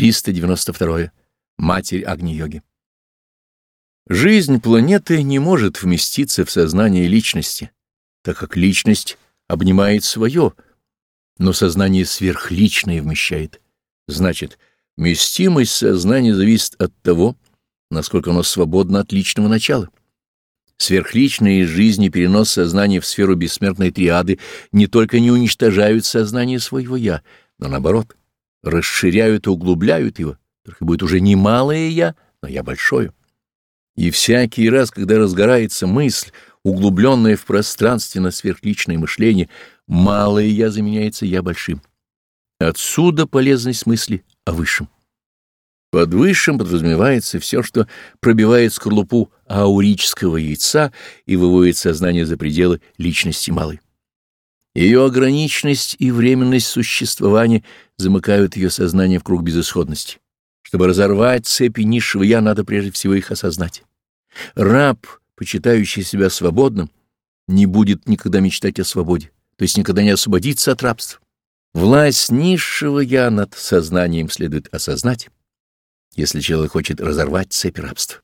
392. Матерь Агни-йоги. Жизнь планеты не может вместиться в сознание личности, так как личность обнимает свое, но сознание сверхличное вмещает. Значит, вместимость сознания зависит от того, насколько оно свободно от личного начала. Сверхличные жизни перенос сознания в сферу бессмертной триады не только не уничтожают сознание своего «я», но наоборот, расширяют и углубляют его, только будет уже не малое «я», но «я» большое. И всякий раз, когда разгорается мысль, углубленная в пространственно сверхличное мышление, малое «я» заменяется «я» большим. Отсюда полезность мысли о высшем. Под высшим подразумевается все, что пробивает скорлупу аурического яйца и выводит сознание за пределы личности малой. Ее ограниченность и временность существования замыкают ее сознание в круг безысходности. Чтобы разорвать цепи низшего «я», надо прежде всего их осознать. Раб, почитающий себя свободным, не будет никогда мечтать о свободе, то есть никогда не освободится от рабства. Власть низшего «я» над сознанием следует осознать если человек хочет разорвать цепь рабства.